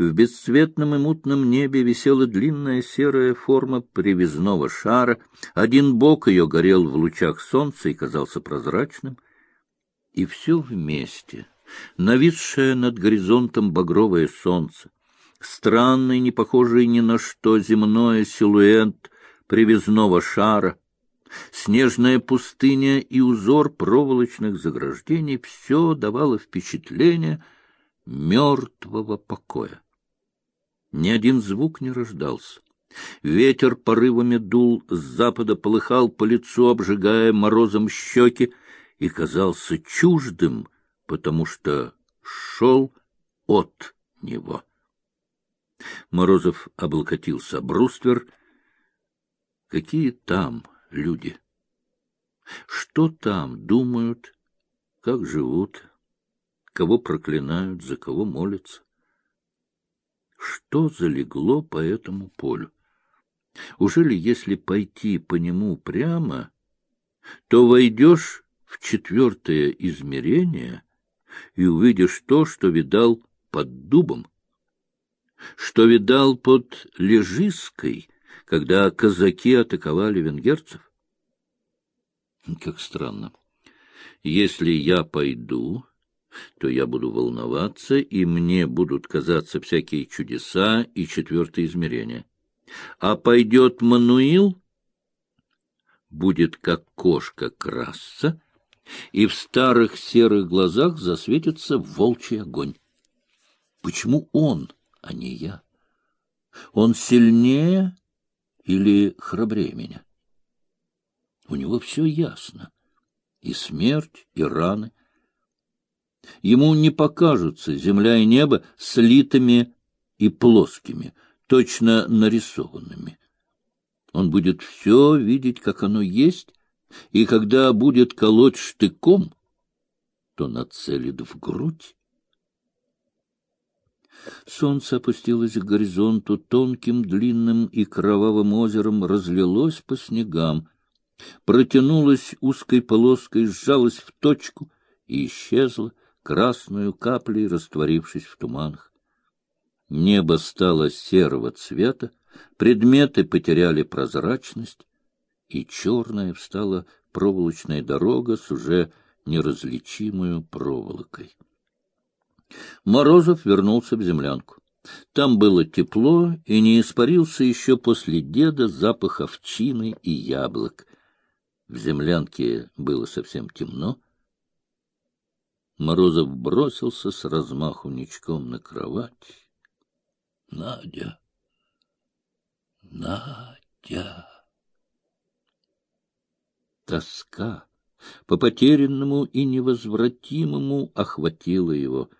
В бесцветном и мутном небе висела длинная серая форма привязного шара. Один бок ее горел в лучах солнца и казался прозрачным. И все вместе, нависшее над горизонтом багровое солнце, странный, не похожий ни на что земной силуэт привязного шара, снежная пустыня и узор проволочных заграждений — все давало впечатление мертвого покоя. Ни один звук не рождался. Ветер порывами дул с запада, полыхал по лицу, обжигая морозом щеки, и казался чуждым, потому что шел от него. Морозов облокотился об бруствер. Какие там люди? Что там думают, как живут, кого проклинают, за кого молятся? Что залегло по этому полю? Уже ли, если пойти по нему прямо, то войдешь в четвертое измерение и увидишь то, что видал под дубом, что видал под Лежиской, когда казаки атаковали венгерцев? Как странно. Если я пойду, то я буду волноваться, и мне будут казаться всякие чудеса и четвертое измерение. А пойдет Мануил, будет как кошка красться, и в старых серых глазах засветится волчий огонь. Почему он, а не я? Он сильнее или храбрее меня? У него все ясно. И смерть, и раны. Ему не покажутся земля и небо слитыми и плоскими, точно нарисованными. Он будет все видеть, как оно есть, и когда будет колоть штыком, то нацелит в грудь. Солнце опустилось к горизонту, тонким, длинным и кровавым озером разлилось по снегам, протянулось узкой полоской, сжалось в точку и исчезло, красную каплей растворившись в туманах. Небо стало серого цвета, предметы потеряли прозрачность, и черная встала проволочная дорога с уже неразличимую проволокой. Морозов вернулся в землянку. Там было тепло, и не испарился еще после деда запах овчины и яблок. В землянке было совсем темно. Морозов бросился с размаху ничком на кровать. — Надя! Надя! Тоска по потерянному и невозвратимому охватила его.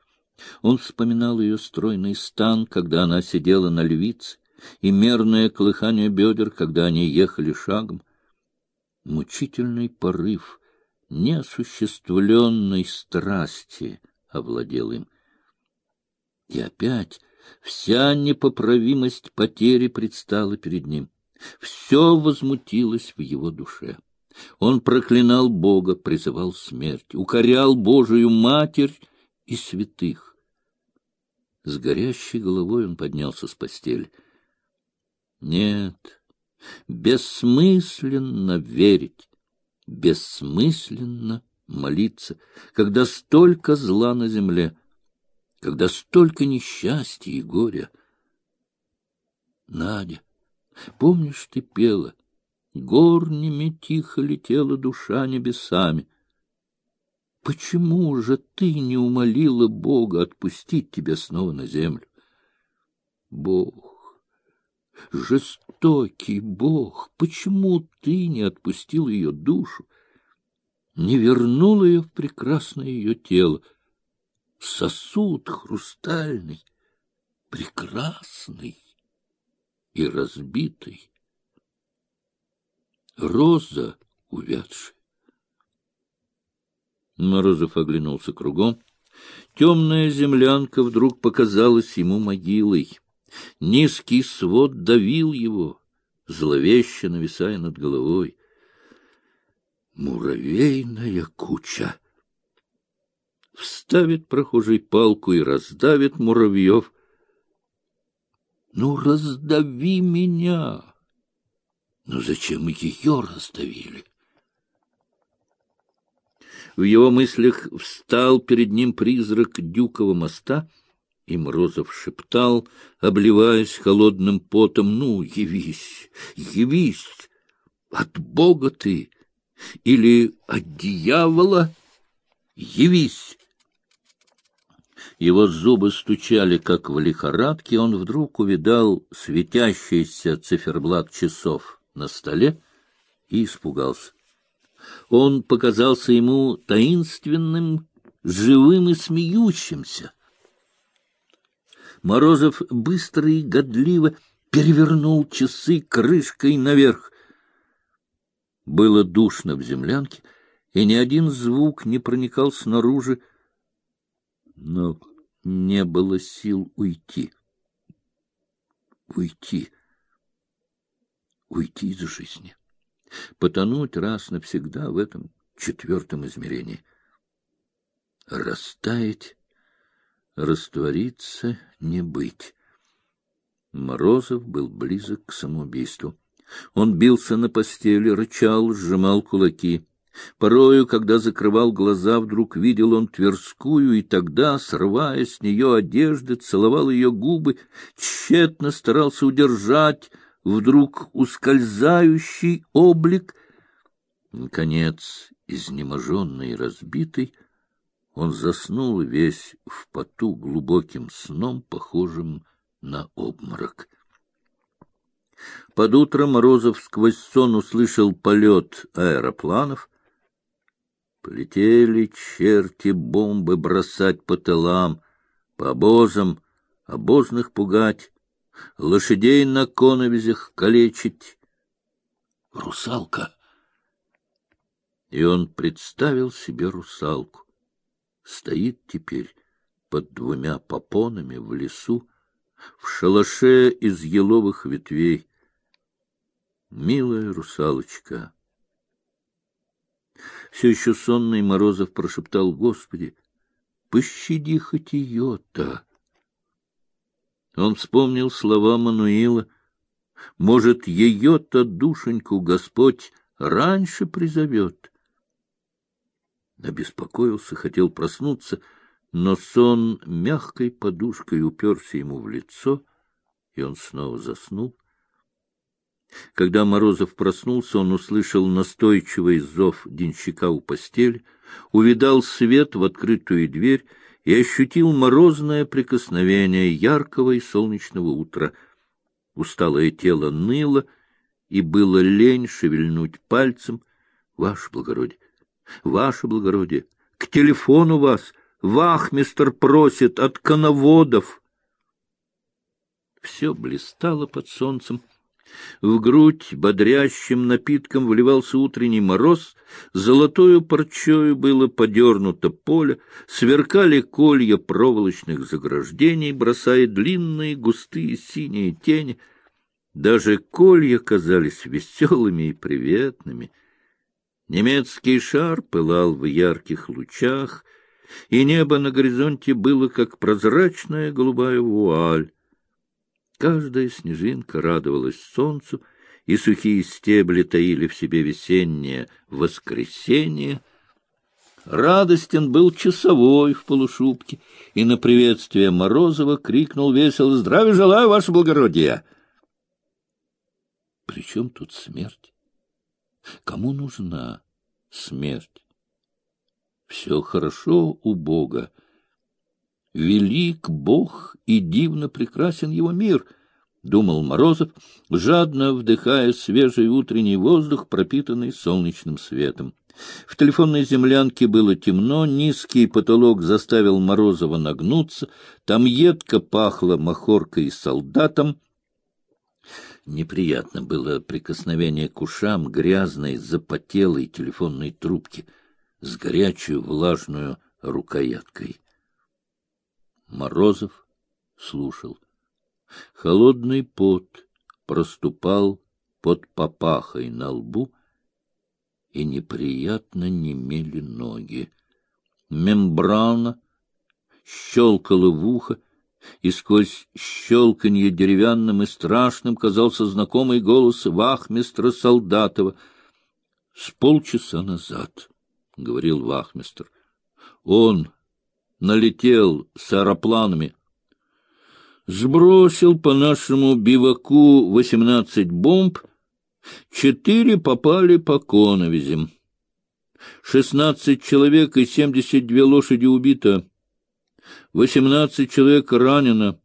Он вспоминал ее стройный стан, когда она сидела на львице, и мерное колыхание бедер, когда они ехали шагом. Мучительный порыв — неосуществленной страсти овладел им. И опять вся непоправимость потери предстала перед ним. Все возмутилось в его душе. Он проклинал Бога, призывал смерть, укорял Божию Матерь и святых. С горящей головой он поднялся с постели. Нет, бессмысленно верить, бессмысленно молиться, когда столько зла на земле, когда столько несчастья и горя. Надя, помнишь, ты пела, горнями тихо летела душа небесами. Почему же ты не умолила Бога отпустить тебя снова на землю? Бог, жестокий Бог, почему ты не отпустил ее душу, не вернул ее в прекрасное ее тело, сосуд хрустальный, прекрасный и разбитый, роза увядшая. Морозов оглянулся кругом. Темная землянка вдруг показалась ему могилой. Низкий свод давил его, зловеще нависая над головой. Муравейная куча! Вставит прохожий палку и раздавит муравьев. Ну, раздави меня! Но зачем ее раздавили? В его мыслях встал перед ним призрак Дюкова моста, и Морозов шептал, обливаясь холодным потом, «Ну, явись, явись! От Бога ты или от дьявола? Явись!» Его зубы стучали, как в лихорадке, он вдруг увидал светящийся циферблат часов на столе и испугался. Он показался ему таинственным, живым и смеющимся. Морозов быстро и годливо перевернул часы крышкой наверх. Было душно в землянке, и ни один звук не проникал снаружи, но не было сил уйти. Уйти. Уйти из жизни. Потонуть раз навсегда в этом четвертом измерении. Растаять, раствориться, не быть. Морозов был близок к самоубийству. Он бился на постели, рычал, сжимал кулаки. Порою, когда закрывал глаза, вдруг видел он Тверскую, и тогда, срывая с нее одежды, целовал ее губы, тщетно старался удержать вдруг ускользающий облик. Наконец, изнеможенный и разбитый, он заснул весь в поту глубоким сном, похожим на обморок. Под утро Морозов сквозь сон услышал полет аэропланов, Полетели черти бомбы бросать по тылам, по обозам, обозных пугать, лошадей на коновизях калечить. Русалка! И он представил себе русалку. Стоит теперь под двумя попонами в лесу, в шалаше из еловых ветвей. Милая русалочка! Все еще сонный Морозов прошептал, «Господи, пощади хоть ее-то!» Он вспомнил слова Мануила. «Может, ее-то душеньку Господь раньше призовет?» Обеспокоился, хотел проснуться, но сон мягкой подушкой уперся ему в лицо, и он снова заснул. Когда Морозов проснулся, он услышал настойчивый зов денщика у постели, увидал свет в открытую дверь и ощутил морозное прикосновение яркого и солнечного утра. Усталое тело ныло, и было лень шевельнуть пальцем. — Ваше благородие! Ваше благородие! К телефону вас! Вахмистер просит от коноводов! Все блистало под солнцем. В грудь бодрящим напитком вливался утренний мороз, золотою парчою было подернуто поле, сверкали колья проволочных заграждений, бросая длинные густые синие тени. Даже колья казались веселыми и приветными. Немецкий шар пылал в ярких лучах, и небо на горизонте было, как прозрачная голубая вуаль. Каждая снежинка радовалась солнцу, и сухие стебли таили в себе весеннее воскресенье. Радостен был часовой в полушубке, и на приветствие Морозова крикнул весело «Здравия желаю, ваше благородие!» При чем тут смерть? Кому нужна смерть? Все хорошо у Бога, Велик Бог и дивно прекрасен его мир, — думал Морозов, жадно вдыхая свежий утренний воздух, пропитанный солнечным светом. В телефонной землянке было темно, низкий потолок заставил Морозова нагнуться, там едко пахло махоркой и солдатом. Неприятно было прикосновение к ушам грязной, запотелой телефонной трубки с горячую влажную рукояткой. Морозов слушал. Холодный пот проступал под попахой на лбу, и неприятно немели ноги. Мембрана щелкала в ухо, и сквозь щелканье деревянным и страшным казался знакомый голос вахмистра Солдатова. — С полчаса назад, — говорил вахмистр, — он налетел с аэропланами, сбросил по нашему биваку восемнадцать бомб, четыре попали по коновизям. Шестнадцать человек и семьдесят две лошади убито. Восемнадцать человек ранено.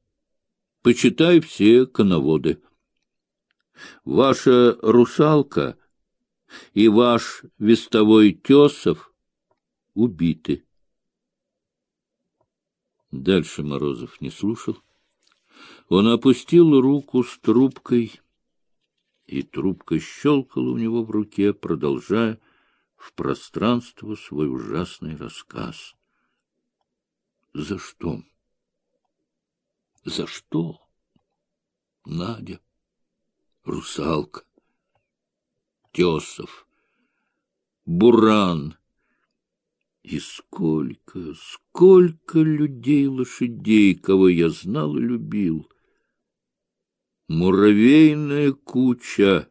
Почитай все коноводы. Ваша русалка и ваш вестовой Тесов убиты. Дальше Морозов не слушал. Он опустил руку с трубкой, и трубка щелкала у него в руке, продолжая в пространство свой ужасный рассказ. За что? За что? Надя, русалка, Тесов, Буран. И сколько, сколько людей-лошадей, кого я знал и любил. Муравейная куча.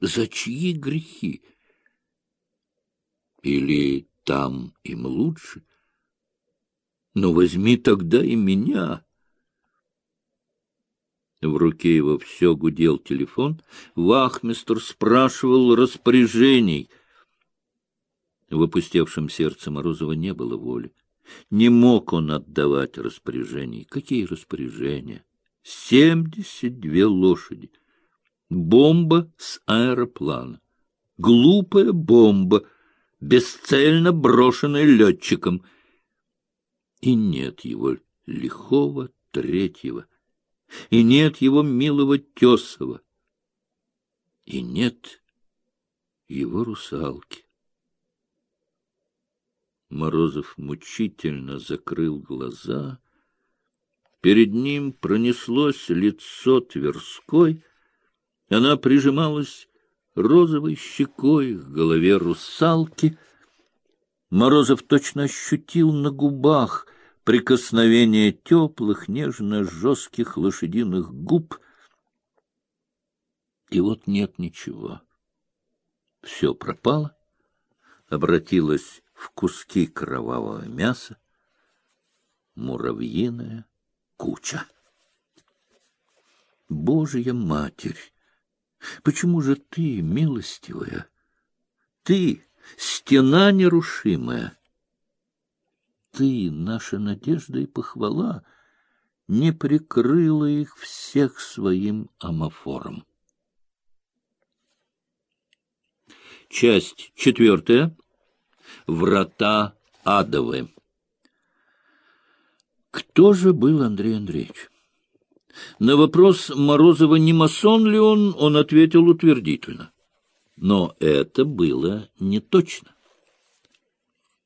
За чьи грехи? Или там им лучше? — но возьми тогда и меня. В руке его все гудел телефон. Вахмистр спрашивал распоряжений. В опустевшем сердце Морозова не было воли. Не мог он отдавать распоряжений. Какие распоряжения? Семьдесят две лошади. Бомба с аэроплана. Глупая бомба, бесцельно брошенная летчиком — и нет его лихого третьего, и нет его милого Тесова, и нет его русалки. Морозов мучительно закрыл глаза. Перед ним пронеслось лицо Тверской. Она прижималась розовой щекой к голове русалки. Морозов точно ощутил на губах прикосновение теплых, нежно-жестких лошадиных губ. И вот нет ничего. Все пропало, обратилось в куски кровавого мяса, муравьиная куча. Божья Матерь! Почему же ты, милостивая, ты, стена нерушимая, ты, наша надежда и похвала, не прикрыла их всех своим амофором. Часть четвертая. Врата адовы. Кто же был Андрей Андреевич? На вопрос Морозова, не масон ли он, он ответил утвердительно. Но это было не точно.